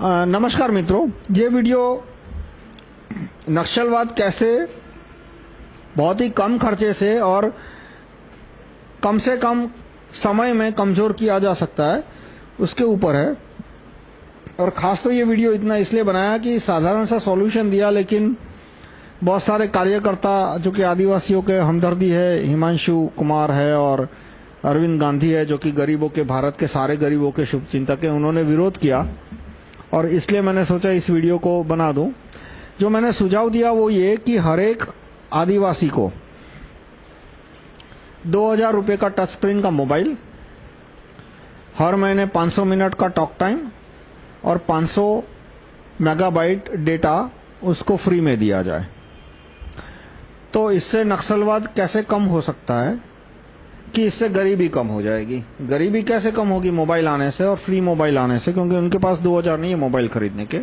नमस्कार मित्रों, ये वीडियो नक्सलवाद कैसे बहुत ही कम खर्चे से और कम से कम समय में कमज़ोर किया जा सकता है, उसके ऊपर है। और खास तो ये वीडियो इतना इसलिए बनाया कि साधारण सा सॉल्यूशन दिया, लेकिन बहुत सारे कार्यकर्ता, जो कि आदिवासियों के हमदर्दी है, हिमांशु कुमार है और अरविंद गांधी है, जो कि गरीबों के, भारत के सारे गरीबों के शुभचिंतक हैं, उन्होंने विरोध किया। और इसलिए मैंने सोचा इस वीडियो को बना दूँ। जो मैंने सुझाव दिया वो ये कि हर एक आदिवासी को 2000 रुपए का टच स्क्रीन का मोबाइल, हर महीने 500 मिनट का टॉक टाइम और 500 मेगाबाइट डेटा उसको फ्री में दिया जाए। तो इससे नक्सलवाद कैसे कम हो सकता है? कि इससे गरीबी कम हो जाएगी। गरीबी कैसे कम होगी मोबाइल आने से और फ्री मोबाइल आने से? क्योंकि उनके पास 2000 नहीं है मोबाइल खरीदने के।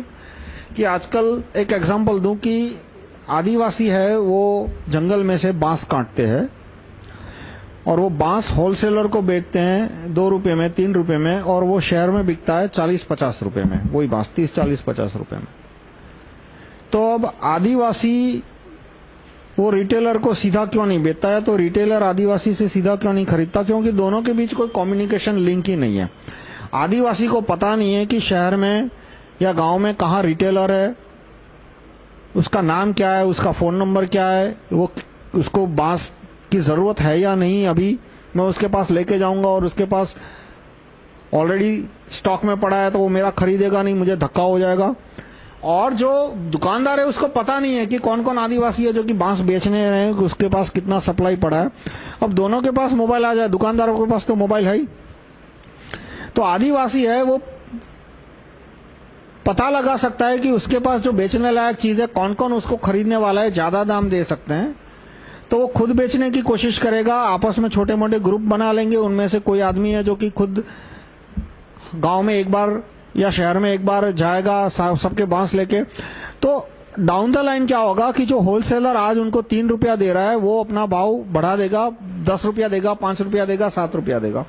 कि आजकल एक एग्जांपल दूँ कि आदिवासी है, वो जंगल में से बाँस काटते हैं और वो बाँस होलसेलर को बेचते हैं दो रुपए में, तीन रुपए में और वो शहर में बिकता है चालीस पचास रुपए में। वही बाँस, तीस चालीस पचास रुपए में। तो अब आदिवासी वो रिटेलर को सीधा क्यों नहीं बेचता है? तो रिटेलर आदिवासी से सीधा क्यों नहीं खरीदता? क्योंकि दोनों के बीच कोई कम्युनिकेशन लिंक ही नहीं है। आदिवासी को पता नहीं है कि शहर में या गाँव में कहाँ रिटेलर है। उसका नाम क्या है? उसका फ़ोन नंबर क्या है? वो उसको बाँस की ज़रूरत है या नहीं? अभी मैं उसके पास लेके जाऊँगा और उसके पास ऑलरेडी स्टॉक में पड़ा है तो वो मेरा खरीदेगा नहीं, मुझे धक्का हो जाएगा। और जो दुकानदार है, उसको पता नहीं है कि कौन कौन आदिवासी है जो कि बाँस बेचने रहे हैं उसके पास कितना सप्लाई पड़ा है। अब दोनों के पास मोबाइल आ जाए, दुकानदारों के पास तो मोबाइल है ही। तो आदिवासी है, वो पता लगा सकता है कि उसके पास जो बेचने लायक चीज़ है कौन कौन उसको खरीदने वाला है, ज़्यादा दाम दे सकते हैं। तो वो खुद बेचने की कोशिश करेगा, आपस में छोटे मोटे ग्रुप बना लेंगे, उनमें से कोई आदमी है जो कि खुद गाँव में एक बार या शहर में एक बार जाएगा सबके बाँस लेके। तो डाउन द लाइन क्या होगा कि जो होलसेलर आज उनको तीन रुपया दे रहा है, वो अपना भाव बढ़ा देगा, दस रुपया देगा, पाँच रुपया देगा, सात रुपया देगा।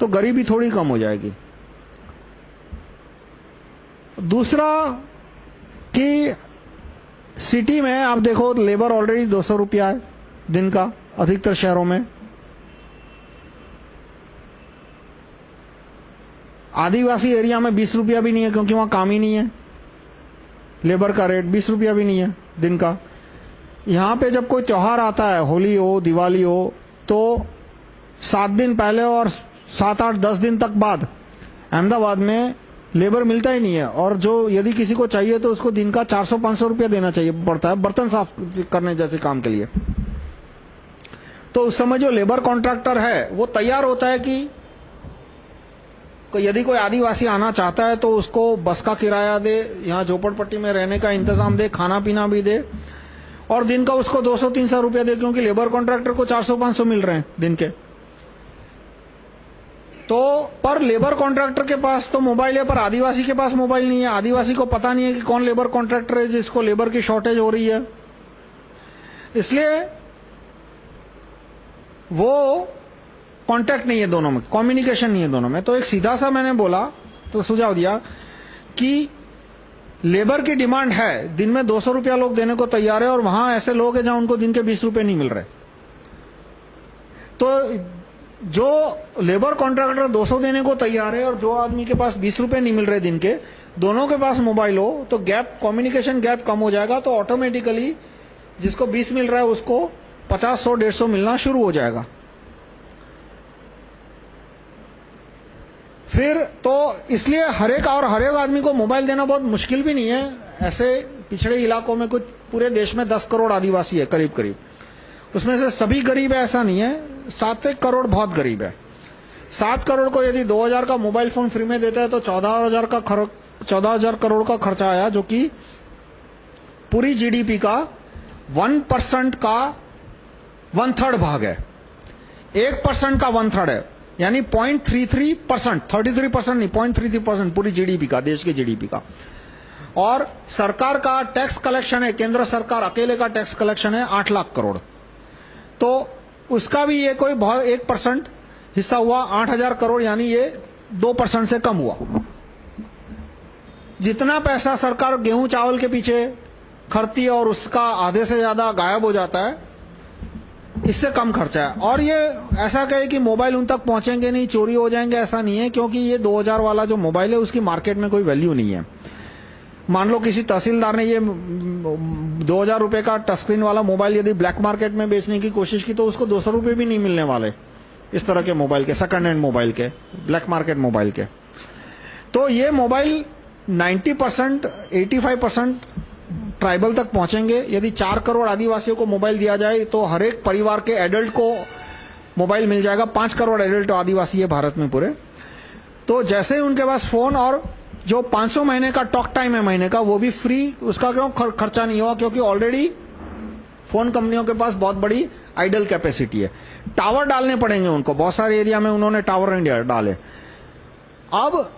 तो गरीबी थोड़ी कम हो जाएगी। दूसरा कि सिटी में आप देखो लेबर ऑलरेडी दो सौ रुपया है दिन का, अधिकतर शहरों में। आदिवासी एरिया में बीस रुपया भी नहीं है, क्योंकि वहाँ काम ही नहीं है। लेबर का रेट बीस रुपया भी नहीं है दिन का। यहाँ पे जब कोई त्योहार आता है, होली हो, दिवाली हो तो सात दिन पहले और सात आठ दस दिन तक बाद अहमदाबाद में लेबर मिलता ही नहीं है। और जो यदि किसी को चाहिए तो उसको दिन का 400-500 रुपया देना चाहिए, पड़ता है बर्तन साफ़ करने जैसे काम के लिए। तो उस समय जो लेबर कॉन्ट्रैक्टर है, वो तैयार होता है कि यदि कोई आदिवासी आना चाहता है तो उसको बस का किराया दे, यहाँ झोपड़पट्टी में रहने का इंतज़ाम दे खाना पीना भी दे, और दिन का उसको 200-300 रुपया दे, क्योंकि लेबर कॉन्ट्रैक्टर को 400-500 मिल रहे हैं दिन के। तो पर लेबर कॉन्ट्रैक्टर के पास तो मोबाइल है, पर आदिवासी के पास मोबाइल नहीं है। आदिवासी को पता नहीं है कि कौन लेबर कॉन्ट्रैक्टर है, जिसको लेबर की शॉर्टेज हो रही है। इसलिए वो कांटेक्ट नहीं है दोनों में कम्युनिकेशन नहीं है दोनों में। तो एक सीधा सा मैंने बोला तो सुझाव दिया कि लेबर की डिमांड है, दिन में 200 रुपया लोग देने को तैयार है और वहाँ ऐसे लोग हैं जहाँ उनको दिन के 20 रुपए नहीं मिल रहे। तो जो लेबर कॉन्ट्रैक्टर 200 देने को तैयार है और जो आदमी के पास 20 रुपए नहीं मिल रहे दिन के, दोनों के पास मोबाइल हो तो गैप कम्युनिकेशन गैप कम हो जाएगा तो ऑटोमेटिकली जिसको 20 मिल रहा है उसको 50 100 150 मिलना शुरू हो जाएगा। फिर तो इसलिए हरेक और हरेक आदमी को मोबाइल देना बहुत मुश्किल भी नहीं है। ऐसे पिछड़े इलाकों में कुछ पूरे देश में 10 करोड़ आदिवासी है करीब करीब उसमें से सभी गरीब है, ऐसा नहीं है। सात एक करोड़ बहुत गरीब है। सात करोड़ को यदि 2000 का मोबाइल फ़ोन फ्री में देता है तो चौदह हज़ार का चौदह हज़ार करोड़ का खर्चा आया, जो कि पूरी जीडीपी का वन परसेंट का वन थर्ड भाग है। एक परसेंट का वन थर्ड है। यानी 0.33 परसेंट, थर्टी थ्री परसेंट नहीं 0.33 परसेंट पूरी जीडीपी का, देश के जीडीपी का। और सरकार का टैक्स कलेक्शन है, केंद्र सरकार अकेले का टैक्स कलेक्शन है, आठ लाख करोड़। तो उसका भी ये कोई बहुत, एक परसेंट हिस्सा हुआ, आठ हज़ार करोड़, यानी ये दो परसेंट से कम हुआ। जितना पैसा सरकार गेहूँ, चावल के पीछे खर्चती है और उसका आधे से ज़्यादा गायब हो जाता है इससे कम खर्चा है। और ये ऐसा कहे कि मोबाइल उन तक पहुँचेंगे नहीं, चोरी हो जाएँगे, ऐसा नहीं है, क्योंकि ये 2000 वाला जो मोबाइल है, उसकी मार्केट में कोई वैल्यू नहीं है। मान लो किसी तहसीलदार ने ये 2000 रुपए का टच स्क्रीन वाला मोबाइल यदि ब्लैक मार्केट में बेचने की कोशिश की तो उसको 200 रुपए भी नहीं मिलने वाले, इस तरह के मोबाइल के सेकंड हैंड मोबाइल के ब्लैक मार्केट मोबाइल के। तो ये मोबाइल 90 परसेंट, एटी ट्राइबल तक पहुँचेंगे। यदि चार करोड़ आदिवासियों को मोबाइल दिया जाए तो हर एक परिवार के एडल्ट को मोबाइल मिल जाएगा। पाँच करोड़ एडल्ट आदिवासी है भारत में पूरे। तो जैसे ही उनके पास फ़ोन और जो 500 महीने का टॉक टाइम है महीने का वो भी फ्री उसका क्यों खर, खर्चा नहीं हुआ? क्योंकि ऑलरेडी फ़ोन कंपनियों के पास बहुत बड़ी आइडल कैपेसिटी है। टावर डालने पड़ेंगे उनको। बहुत सारे एरिया में उन्होंने टावर इंडिया डाले। अब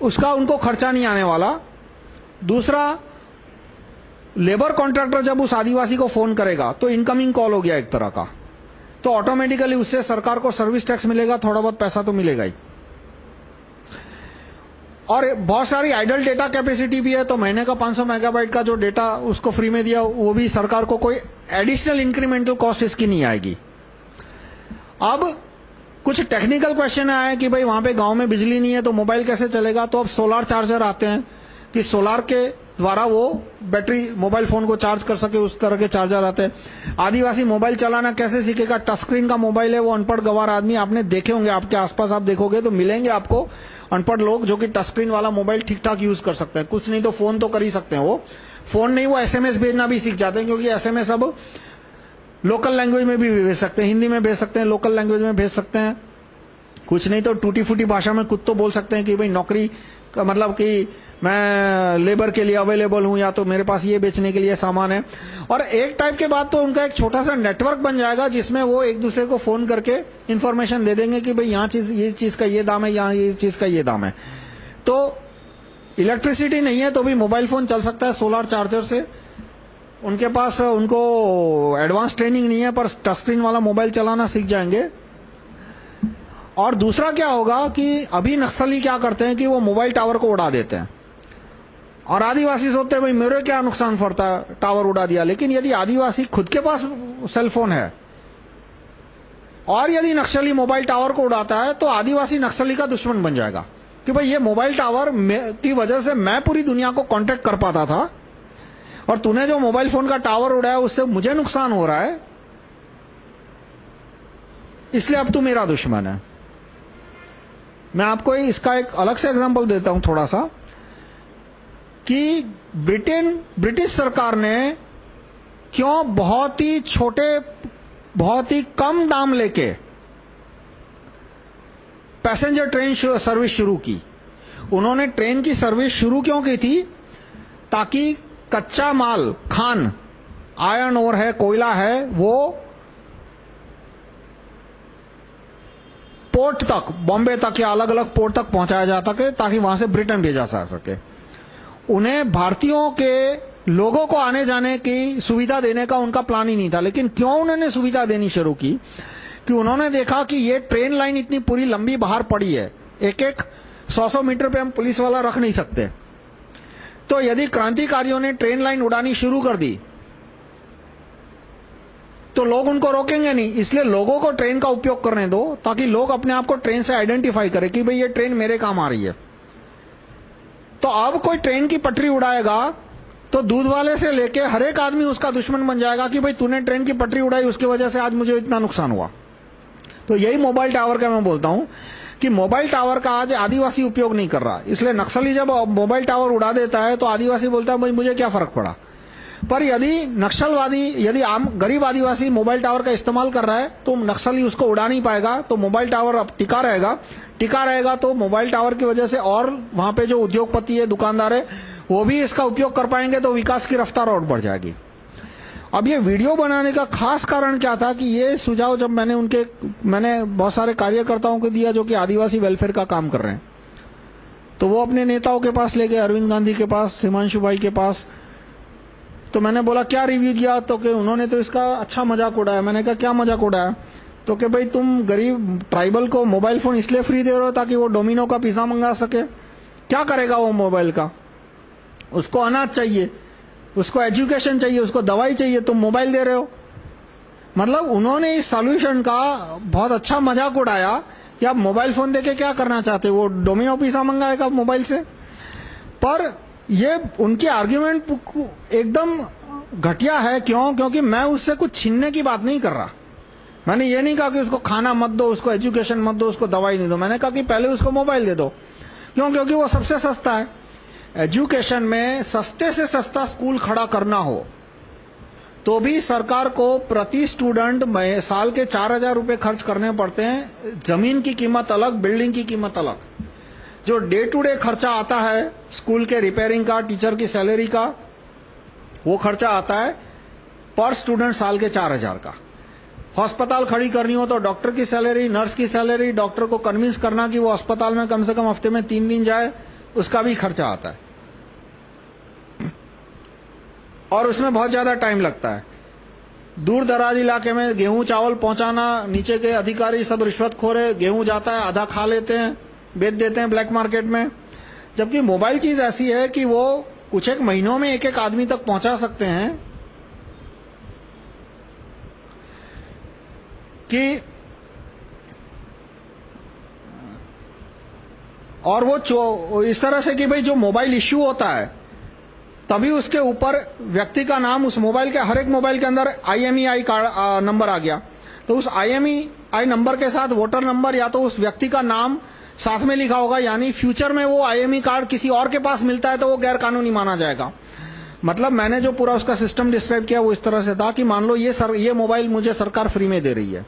उसका उनको खर्चा नहीं आने वाला। दूसरा लेबर कॉन्ट्रैक्टर जब उस आदिवासी को फ़ोन करेगा तो इनकमिंग कॉल हो गया एक तरह का। तो ऑटोमेटिकली उससे सरकार को सर्विस टैक्स मिलेगा, थोड़ा बहुत पैसा तो मिलेगा ही। और बहुत सारी आइडल डेटा कैपेसिटी भी है तो महीने का 500 मेगाबाइट का जो डेटा उसको फ्री में दिया, वो भी सरकार को कोई एडिशनल इंक्रीमेंटल कॉस्ट इसकी नहीं आएगी। अब कुछ टेक्निकल क्वेश्चन आए कि भाई वहाँ पे गाँव में बिजली नहीं है तो मोबाइल कैसे चलेगा? तो अब सोलार चार्जर आते हैं कि सोलार के द्वारा वो बैटरी मोबाइल फ़ोन को चार्ज कर सके, उस तरह के चार्जर आते हैं। आदिवासी मोबाइल चलाना कैसे सीखेगा? टच स्क्रीन का मोबाइल है, वो अनपढ़ गवार आदमी, आपने देखे होंगे, आपके आसपास आप देखोगे तो मिलेंगे आपको अनपढ़ लोग जो कि टच स्क्रीन वाला मोबाइल ठीक ठाक यूज़ कर सकते हैं। कुछ नहीं तो फ़ोन तो कर ही सकते हैं वो। फ़ोन नहीं, वो एसएमएस भेजना भी सीख जाते हैं, क्योंकि एसएमएस अब लोकल लैंग्वेज में भी भेज सकते हैं, हिंदी में भेज सकते हैं लोकल लैंग्वेज में भेज सकते हैं। कुछ नहीं तो टूटी फूटी भाषा में कुछ तो बोल सकते हैं कि भाई नौकरी का मतलब कि मैं लेबर के लिए अवेलेबल हूँ या तो मेरे पास ये बेचने के लिए सामान है। और एक टाइप के बाद तो उनका एक छोटा सा नेटवर्क बन जाएगा जिसमें वो एक दूसरे को फ़ोन करके इंफॉर्मेशन दे देंगे कि भाई यहाँ चीज़, ये चीज़ का ये दाम है, यहाँ ये चीज़ का ये दाम है। तो इलेक्ट्रिसिटी नहीं है तो भी मोबाइल फ़ोन चल सकता है सोलर चार्जर से। उनके पास उनको एडवांस ट्रेनिंग नहीं है, पर टच स्क्रीन वाला मोबाइल चलाना सीख जाएँगे। और दूसरा क्या होगा कि अभी नक्सली क्या करते हैं कि वो मोबाइल टावर को उड़ा देते हैं। और आदिवासी सोचते हैं, भाई, मेरे क्या नुकसान पड़ता है टावर उड़ा दिया? लेकिन यदि आदिवासी खुद के पास सेल फ़ोन है, और यदि नक्सली मोबाइल टावर को उड़ाता है तो आदिवासी नक्सली का दुश्मन बन जाएगा। कि भाई, ये मोबाइल टावर की वजह से मैं पूरी दुनिया को कांटेक्ट कर पाता था और तूने जो मोबाइल फ़ोन का टावर उड़ाया, उससे मुझे नुकसान हो रहा है। इसलिए अब तू मेरा दुश्मन है। मैं आपको इसका एक अलग से एग्जांपल देता हूँ थोड़ा सा कि ब्रिटेन, ब्रिटिश सरकार ने क्यों बहुत ही छोटे, बहुत ही कम दाम लेके पैसेंजर ट्रेन सर्विस शुरू की। उन्होंने ट्रेन की सर्विस शुरू क्यों की थी? ताकि कच्चा माल, खान, आयरन ओर है, कोयला है, वो पोर्ट तक, बॉम्बे तक या अलग अलग पोर्ट तक पहुँचाया जा सके, ताकि वहाँ से ब्रिटेन भेजा जा सके। उन्हें भारतीयों के लोगों को आने जाने की सुविधा देने का उनका प्लान ही नहीं था, लेकिन क्यों उन्होंने सुविधा देनी शुरू की? कि उन्होंने देखा कि ये ट्रेन लाइन इतनी पूरी लंबी बाहर पड़ी है एक एक सौ सौ मीटर पे हम पुलिस वाला रख नहीं सकते। तो यदि क्रांतिकारियों ने ट्रेन लाइन उड़ानी शुरू कर दी तो लोग उनको रोकेंगे नहीं। इसलिए लोगों को ट्रेन का उपयोग करने दो, ताकि लोग अपने आप को ट्रेन से आइडेंटिफाई करें कि भाई ये ट्रेन मेरे काम आ रही है। तो अब कोई ट्रेन की पटरी उड़ाएगा तो दूध वाले से लेके हर एक आदमी उसका दुश्मन बन जाएगा कि भाई तूने ट्रेन की पटरी उड़ाई, उसकी वजह से आज मुझे इतना नुकसान हुआ। तो यही मोबाइल टावर का मैं बोलता हूँ कि मोबाइल टावर का आज आदिवासी उपयोग नहीं कर रहा। इसलिए नक्सली जब मोबाइल टावर उड़ा देता है तो आदिवासी बोलता है मुझे क्या फ़र्क पड़ा? पर यदि नक्सलवादी यदि आम, गरीब आदिवासी मोबाइल टावर का इस्तेमाल कर रहा है तो नक्सली उसको उड़ा नहीं पाएगा तो मोबाइल टावर अब टिका रहेगा। टिका रहेगा तो मोबाइल टावर की वजह से और वहाँ पे जो उद्योगपति है, दुकानदार है, वो भी इसका उपयोग कर पाएँगे तो विकास की रफ्तार और बढ़ जाएगी। अब ये वीडियो बनाने का खास कारण क्या था कि ये सुझाव जब मैंने उनके, मैंने बहुत सारे कार्यकर्ताओं को दिया जो कि आदिवासी वेलफेयर का काम कर रहे हैं। तो वो अपने नेताओं के पास ले गए, अरविंद गांधी के पास, हिमांशु भाई के पास। तो मैंने बोला, क्या रिव्यू दिया तो कि उन्होंने तो इसका अच्छा मज़ाक उड़ाया। मैंने कहा, क्या मज़ाक उड़ाया? तो कि, भाई, तुम गरीब ट्राइबल को मोबाइल फ़ोन इसलिए फ्री दे रहे हो ताकि वो डोमिनो का पिज्जा मंगा सके। क्या करेगा वो मोबाइल का? उसको अनाज चाहिए। उसको एजुकेशन चाहिए, उसको दवाई चाहिए, तुम मोबाइल दे रहे हो। मतलब उन्होंने इस सॉल्यूशन का बहुत अच्छा मज़ाक उड़ाया कि आप मोबाइल फ़ोन देके क्या करना चाहते हो? वो डोमिनो पिज्जा मंगाएगा मोबाइल से। पर ये उनकी आर्ग्यूमेंट एकदम घटिया है। क्यों? क्योंकि मैं उससे कुछ छीनने की बात नहीं कर रहा। मैंने ये नहीं कहा कि उसको खाना मत दो, उसको एजुकेशन मत दो, उसको दवाई नहीं दो। मैंने कहा कि पहले उसको मोबाइल दे दो। क्यों? क्योंकि वो सबसे सस्ता है। एजुकेशन में सस्ते से सस्ता स्कूल खड़ा करना हो तो भी सरकार को प्रति स्टूडेंट में साल के चार हज़ार रुपए खर्च करने पड़ते हैं। ज़मीन की कीमत अलग, बिल्डिंग की कीमत अलग। जो डे टू डे खर्चा आता है, स्कूल के रिपेयरिंग का, टीचर की सैलरी का, वो खर्चा आता है पर स्टूडेंट साल के चार हज़ार का। अस्पताल खड़ी करनी हो तो डॉक्टर की सैलरी, नर्स की सैलरी, डॉक्टर को कन्विंस करना कि वो अस्पताल में कम से कम हफ़्ते में तीन दिन जाए, उसका भी खर्चा आता है। और उसमें बहुत ज़्यादा टाइम लगता है। दूर दराज इलाके में गेहूँ चावल पहुंचाना, नीचे के अधिकारी सब रिश्वत खोरे गेहूँ जाता है, आधा खा लेते हैं, बेच देते हैं ब्लैक मार्केट में। जबकि मोबाइल चीज़ ऐसी है कि वो कुछ एक महीनों में एक एक आदमी तक पहुँचा सकते हैं कि और वो इस तरह से कि भाई जो मोबाइल इश्यू होता है तभी उसके ऊपर व्यक्ति का नाम उस मोबाइल के, हर एक मोबाइल के अंदर IMEI का नंबर आ गया। तो उस IMEI नंबर के साथ वोटर नंबर या तो उस व्यक्ति का नाम साथ में लिखा होगा, यानी फ्यूचर में वो IME कार्ड किसी और के पास मिलता है तो वो गैर कानूनी माना जाएगा। मतलब मैंने जो पूरा उसका सिस्टम डिस्क्राइब किया वो इस तरह से था कि मान लो ये सर, ये मोबाइल मुझे सरकार फ्री में दे रही है।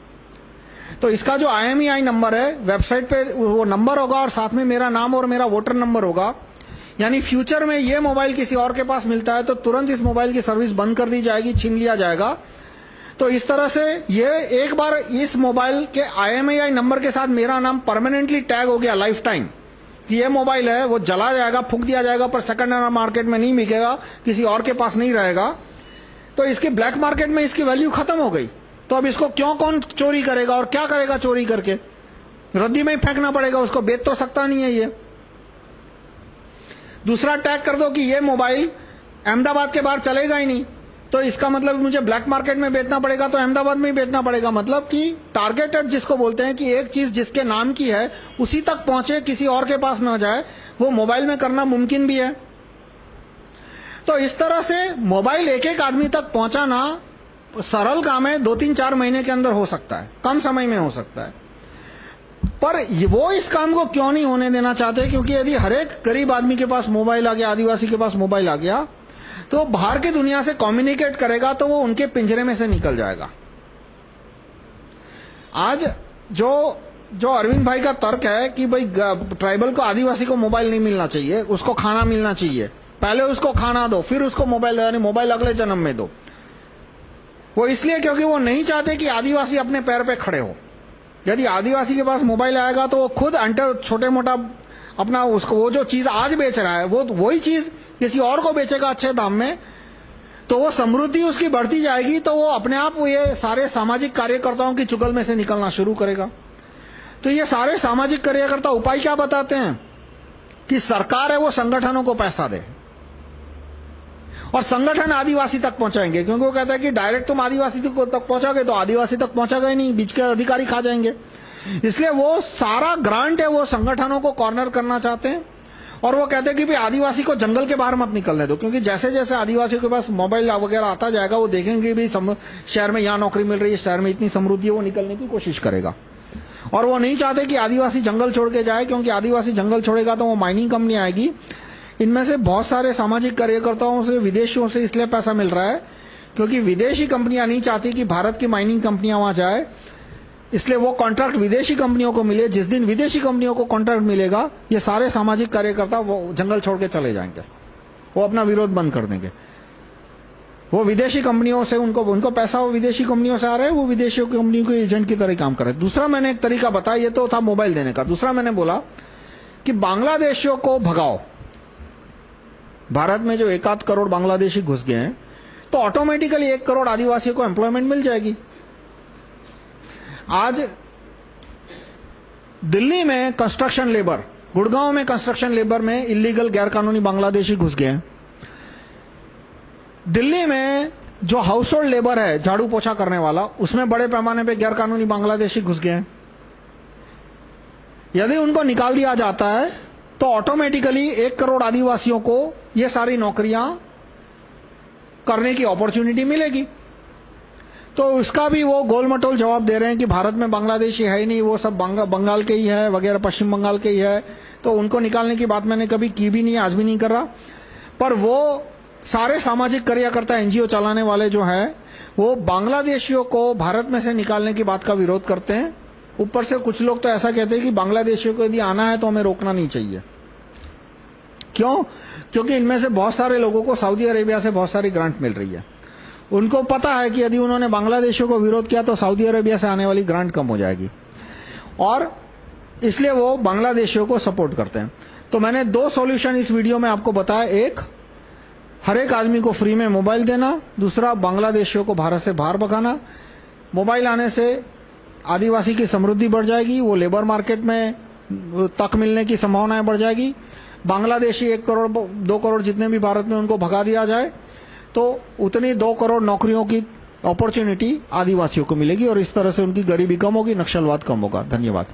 तो इसका जो IMEI नंबर है वेबसाइट पे वो नंबर होगा और साथ में मेरा नाम और मेरा वोटर नंबर होगा। यानी फ्यूचर में ये मोबाइल किसी और के पास मिलता है तो तुरंत इस मोबाइल की सर्विस बंद कर दी जाएगी, छीन लिया जाएगा। तो इस तरह से ये एक बार इस मोबाइल के IMEI नंबर के साथ मेरा नाम परमानेंटली टैग हो गया लाइफ टाइम कि ये मोबाइल है, वो जला जाएगा, फूक दिया जाएगा, पर सेकंड हैंड मार्केट में नहीं बिकेगा किसी और के पास नहीं रहेगा। तो इसके ब्लैक मार्केट में इसकी वैल्यू खत्म हो गई। तो अब इसको क्यों कौन चोरी करेगा और क्या करेगा चोरी करके? रद्दी में ही फेंकना पड़ेगा, उसको बेच तो सकता नहीं है ये। दूसरा टैग कर दो कि ये मोबाइल अहमदाबाद के बाहर चलेगा ही नहीं। तो इसका मतलब मुझे ब्लैक मार्केट में बेचना पड़ेगा तो अहमदाबाद में ही बेचना पड़ेगा। मतलब कि टारगेटेड जिसको बोलते हैं कि एक चीज़ जिसके नाम की है, उसी तक पहुँचे, किसी और के पास ना जाए, वो मोबाइल में करना मुमकिन भी है। तो इस तरह से मोबाइल एक एक आदमी तक पहुंचाना सरल काम है दो तीन चार महीने के अंदर हो सकता है, कम समय में हो सकता है। पर वो इस काम को क्यों नहीं होने देना चाहते? क्योंकि यदि हर एक गरीब आदमी के पास मोबाइल आ गया, आदिवासी के पास मोबाइल आ गया तो बाहर की दुनिया से कम्युनिकेट करेगा तो वो उनके पिंजरे में से निकल जाएगा। आज जो जो अरविंद भाई का तर्क है कि भाई ट्राइबल को आदिवासी को मोबाइल नहीं मिलना चाहिए, उसको खाना मिलना चाहिए। पहले उसको खाना दो, फिर उसको मोबाइल यानी मोबाइल अगले जन्म में दो। वो इसलिए क्योंकि वो नहीं चाहते कि आदिवासी अपने पैर पे खड़े हो। यदि आदिवासी के पास मोबाइल आएगा तो वो खुद अंटर छोटे मोटा अपना उसको, वो जो चीज़ आज बेच रहा है, वो, वही चीज़ किसी और को बेचेगा अच्छे दाम में तो वो समृद्धि उसकी बढ़ती जाएगी तो वो अपने आप ये सारे सामाजिक कार्यकर्ताओं की चुगल में से निकलना शुरू करेगा। तो ये सारे सामाजिक कार्यकर्ता उपाय क्या बताते हैं? कि सरकार है वो संगठनों को पैसा दे। और संगठन आदिवासी तक पहुंचाएँगे, क्योंकि वो कहता है कि डायरेक्ट तुम आदिवासी तक पहुंचाओगे तो आदिवासी तक पहुँचा गए नहीं, बीच के अधिकारी खा जाएँगे। इसलिए वो सारा ग्रांट है, वो संगठनों को कॉर्नर करना चाहते हैं और वो कहते हैं कि भाई आदिवासी को जंगल के बाहर मत निकलने दो, क्योंकि जैसे जैसे आदिवासियों के पास मोबाइल वगैरह आता जाएगा, वो देखेंगे भी शहर में यहाँ नौकरी मिल रही है, शहर में इतनी समृद्धि है, वो निकलने की कोशिश करेगा। और वो नहीं चाहते कि आदिवासी जंगल छोड़ के जाए, क्योंकि आदिवासी जंगल छोड़ेगा तो वो माइनिंग कंपनी आएगी। इनमें से बहुत सारे सामाजिक कार्यकर्ताओं से, विदेशियों से इसलिए पैसा मिल रहा है, क्योंकि विदेशी कंपनियाँ नहीं चाहती कि भारत की माइनिंग कंपनियाँ वहाँ जाए। इसलिए वो कॉन्ट्रैक्ट विदेशी कंपनियों को मिले, जिस दिन विदेशी कंपनियों को कॉन्ट्रैक्ट मिलेगा, ये सारे सामाजिक कार्यकर्ता वो जंगल छोड़ के चले जाएँगे। वो अपना विरोध बंद कर देंगे। वो विदेशी कंपनियों से उनको उनको पैसा, वो विदेशी कंपनियों से आ रहा है, वो विदेशी कंपनियों के एजेंट की तरह काम कर रहे हैं। दूसरा मैंने एक तरीका बताया, ये तो था मोबाइल देने का। दूसरा मैंने बोला कि बांग्लादेशियों को भगाओ। भारत में जो एक आध करोड़ बांग्लादेशी घुस गए हैं तो ऑटोमेटिकली एक करोड़ आदिवासियों को एम्प्लॉयमेंट मिल जाएगी। आज दिल्ली में कंस्ट्रक्शन लेबर गुड़गांव में कंस्ट्रक्शन लेबर में इलीगल गैरकानूनी बांग्लादेशी घुस गए हैं। दिल्ली में जो हाउस होल्ड लेबर है, झाड़ू पोछा करने वाला, उसमें बड़े पैमाने पे गैरकानूनी बांग्लादेशी घुस गए हैं। यदि उनको निकाल दिया जाता है तो ऑटोमेटिकली एक करोड़ आदिवासियों को ये सारी नौकरियाँ करने की अपॉर्चुनिटी मिलेगी। तो उसका भी वो गोलमटोल जवाब दे रहे हैं कि भारत में बांग्लादेशी है ही नहीं, वो सब बंगाल के ही है, वगैरह पश्चिम बंगाल के ही है। तो उनको निकालने की बात मैंने कभी की भी नहीं आज भी नहीं कर रहा। पर वो सारे सामाजिक कार्यकर्ता, एनजीओ चलाने वाले जो है, वो बांग्लादेशियों को भारत में से निकालने की बात का विरोध करते हैं। ऊपर से कुछ लोग तो ऐसा कहते हैं कि बांग्लादेशियों को यदि आना है तो हमें रोकना नहीं चाहिए। क्यों? क्योंकि इनमें से बहुत सारे लोगों को सऊदी अरेबिया से बहुत सारी ग्रांट मिल रही है। उनको पता है कि यदि उन्होंने बांग्लादेशियों को विरोध किया तो सऊदी अरेबिया से आने वाली ग्रांट कम हो जाएगी। और इसलिए वो बांग्लादेशियों को सपोर्ट करते हैं। तो मैंने दो सॉल्यूशन इस वीडियो में आपको बताया एक, हर एक आदमी को फ्री में मोबाइल देना। दूसरा, बांग्लादेशियों को भारत से बाहर भगाना। मोबाइल आने से आदिवासी की समृद्धि बढ़ जाएगी, वो लेबर मार्केट में तक मिलने की संभावनाएँ बढ़ जाएगी। बांग्लादेशी एक करोड़, दो करोड़ जितने भी भारत में उनको भगा दिया जाए तो उतनी दो करोड़ नौकरियों की अपॉर्चुनिटी आदिवासियों को मिलेगी और इस तरह से उनकी गरीबी कम होगी, नक्सलवाद कम होगा। धन्यवाद।